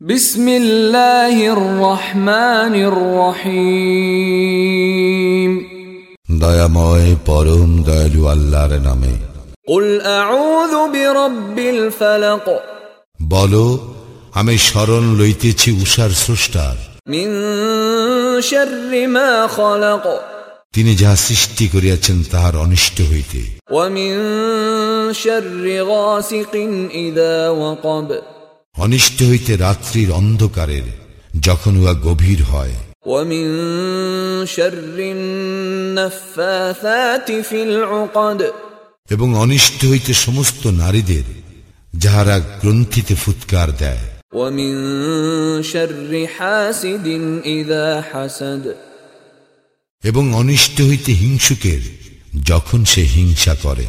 بسم الله الرحمن الرحيم দয়াময় পরম দয়ালু আল্লাহর নামে قل أعوذ برب الفلق বলো আমি স্মরণ লইতেছি উষার স্রষ্টার من شر ما خلق তিনি যাহা সৃষ্টি করিয়াছেন তাহার অনিষ্ট হইতে ومن شر غاسق إذا وقب অনিষ্ট হইতে রাত্রির অন্ধকারের যখন উহা গভীর হয় ومن شر النفاثات في العقد এবং অনিষ্ট হইতে সমস্ত নারীদের যাহারা গ্রন্থিতে ফুৎকার দেয় ومن شر حاسد إذا حسد এবং অনিষ্ট হইতে হিংসুকের যখন সে হিংসা করে